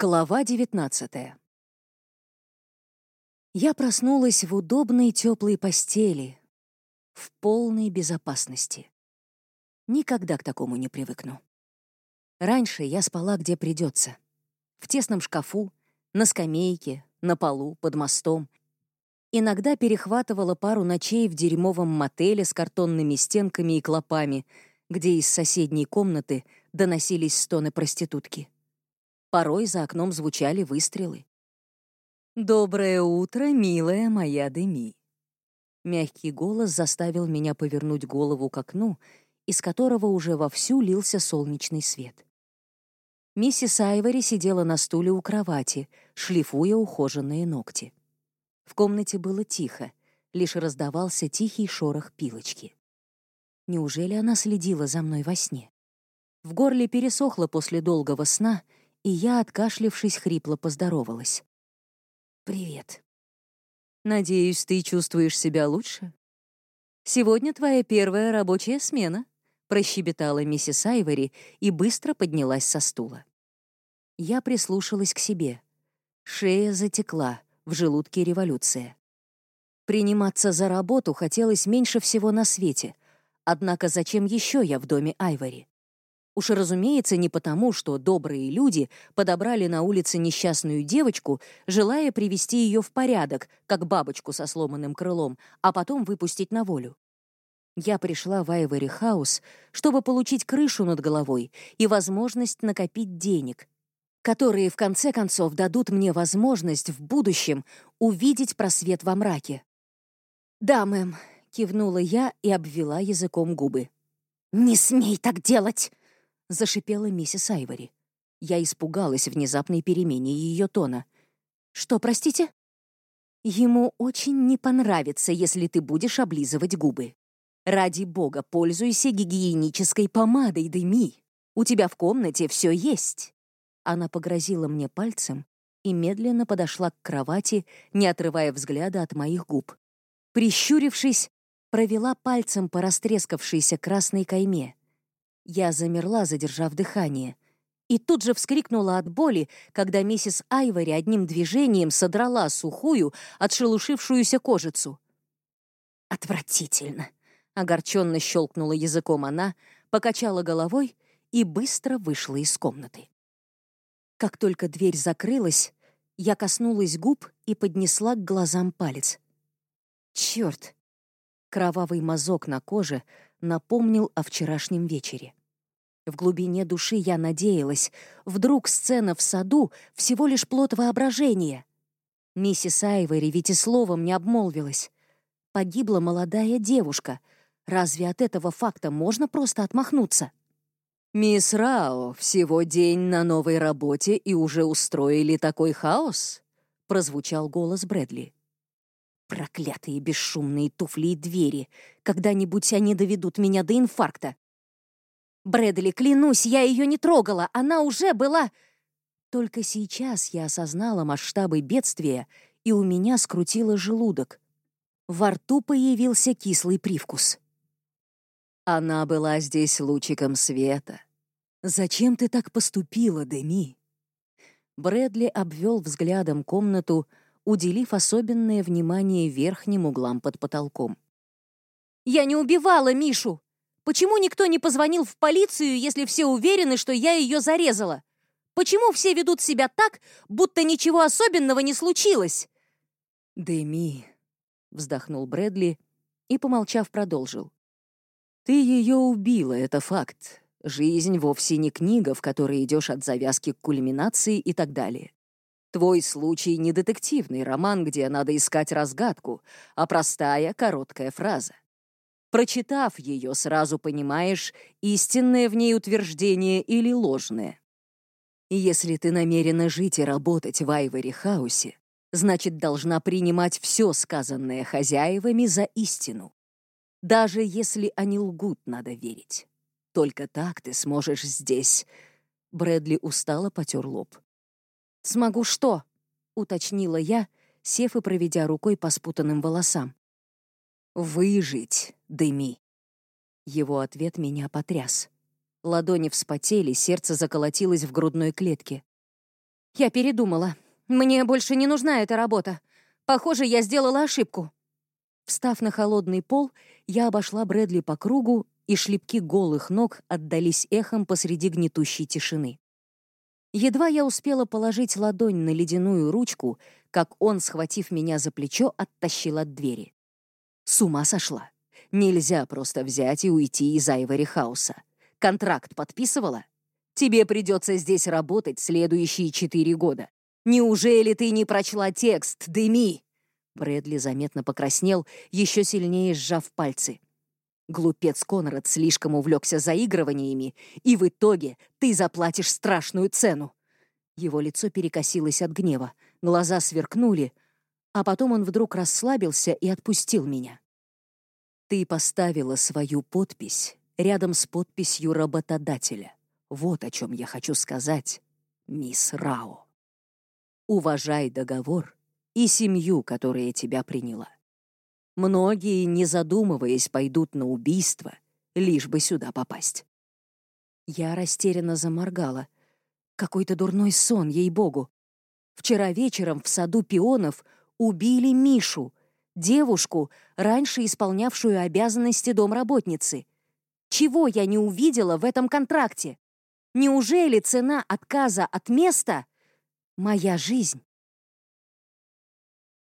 Глава 19 Я проснулась в удобной теплой постели, в полной безопасности. Никогда к такому не привыкну. Раньше я спала где придется. В тесном шкафу, на скамейке, на полу, под мостом. Иногда перехватывала пару ночей в дерьмовом мотеле с картонными стенками и клопами, где из соседней комнаты доносились стоны проститутки. Порой за окном звучали выстрелы. «Доброе утро, милая моя Деми!» Мягкий голос заставил меня повернуть голову к окну, из которого уже вовсю лился солнечный свет. Миссис Айвори сидела на стуле у кровати, шлифуя ухоженные ногти. В комнате было тихо, лишь раздавался тихий шорох пилочки. Неужели она следила за мной во сне? В горле пересохло после долгого сна — и я, откашлившись, хрипло поздоровалась. «Привет. Надеюсь, ты чувствуешь себя лучше? Сегодня твоя первая рабочая смена», — прощебетала миссис Айвори и быстро поднялась со стула. Я прислушалась к себе. Шея затекла, в желудке революция. Приниматься за работу хотелось меньше всего на свете, однако зачем еще я в доме Айвори? Уж разумеется, не потому, что добрые люди подобрали на улице несчастную девочку, желая привести ее в порядок, как бабочку со сломанным крылом, а потом выпустить на волю. Я пришла в Айвори Хаус, чтобы получить крышу над головой и возможность накопить денег, которые в конце концов дадут мне возможность в будущем увидеть просвет во мраке. «Да, мэм», — кивнула я и обвела языком губы. «Не смей так делать!» — зашипела миссис Айвори. Я испугалась внезапной перемене ее тона. «Что, простите?» «Ему очень не понравится, если ты будешь облизывать губы. Ради бога, пользуйся гигиенической помадой, Деми. У тебя в комнате все есть». Она погрозила мне пальцем и медленно подошла к кровати, не отрывая взгляда от моих губ. Прищурившись, провела пальцем по растрескавшейся красной кайме. Я замерла, задержав дыхание, и тут же вскрикнула от боли, когда миссис Айвори одним движением содрала сухую, отшелушившуюся кожицу. «Отвратительно!» — огорченно щелкнула языком она, покачала головой и быстро вышла из комнаты. Как только дверь закрылась, я коснулась губ и поднесла к глазам палец. Черт! Кровавый мазок на коже напомнил о вчерашнем вечере. В глубине души я надеялась, вдруг сцена в саду всего лишь плод воображения. Миссис Айвори ведь и словом не обмолвилась. Погибла молодая девушка. Разве от этого факта можно просто отмахнуться? «Мисс Рао, всего день на новой работе и уже устроили такой хаос?» — прозвучал голос Брэдли. «Проклятые бесшумные туфли и двери! Когда-нибудь они доведут меня до инфаркта!» Брэдли, клянусь, я ее не трогала, она уже была... Только сейчас я осознала масштабы бедствия, и у меня скрутило желудок. Во рту появился кислый привкус. Она была здесь лучиком света. «Зачем ты так поступила, Деми?» Брэдли обвел взглядом комнату, уделив особенное внимание верхним углам под потолком. «Я не убивала Мишу!» Почему никто не позвонил в полицию, если все уверены, что я ее зарезала? Почему все ведут себя так, будто ничего особенного не случилось?» «Дэми», — вздохнул Брэдли и, помолчав, продолжил. «Ты ее убила, это факт. Жизнь вовсе не книга, в которой идешь от завязки к кульминации и так далее. Твой случай не детективный роман, где надо искать разгадку, а простая короткая фраза. Прочитав ее, сразу понимаешь, истинное в ней утверждение или ложное. Если ты намерена жить и работать в Айвори Хаусе, значит, должна принимать все сказанное хозяевами за истину. Даже если они лгут, надо верить. Только так ты сможешь здесь. Брэдли устало потер лоб. «Смогу что?» — уточнила я, сев и проведя рукой по спутанным волосам. «Выжить, Дыми!» Его ответ меня потряс. Ладони вспотели, сердце заколотилось в грудной клетке. Я передумала. Мне больше не нужна эта работа. Похоже, я сделала ошибку. Встав на холодный пол, я обошла Брэдли по кругу, и шлепки голых ног отдались эхом посреди гнетущей тишины. Едва я успела положить ладонь на ледяную ручку, как он, схватив меня за плечо, оттащил от двери. С ума сошла. Нельзя просто взять и уйти из Айвори Хауса. Контракт подписывала? Тебе придется здесь работать следующие четыре года. Неужели ты не прочла текст, Деми?» Брэдли заметно покраснел, еще сильнее сжав пальцы. Глупец Конрад слишком увлекся заигрываниями, и в итоге ты заплатишь страшную цену. Его лицо перекосилось от гнева, глаза сверкнули, а потом он вдруг расслабился и отпустил меня. Ты поставила свою подпись рядом с подписью работодателя. Вот о чем я хочу сказать, мисс Рао. Уважай договор и семью, которая тебя приняла. Многие, не задумываясь, пойдут на убийство, лишь бы сюда попасть. Я растерянно заморгала. Какой-то дурной сон, ей-богу. Вчера вечером в саду пионов убили Мишу, девушку, раньше исполнявшую обязанности домработницы. Чего я не увидела в этом контракте? Неужели цена отказа от места — моя жизнь?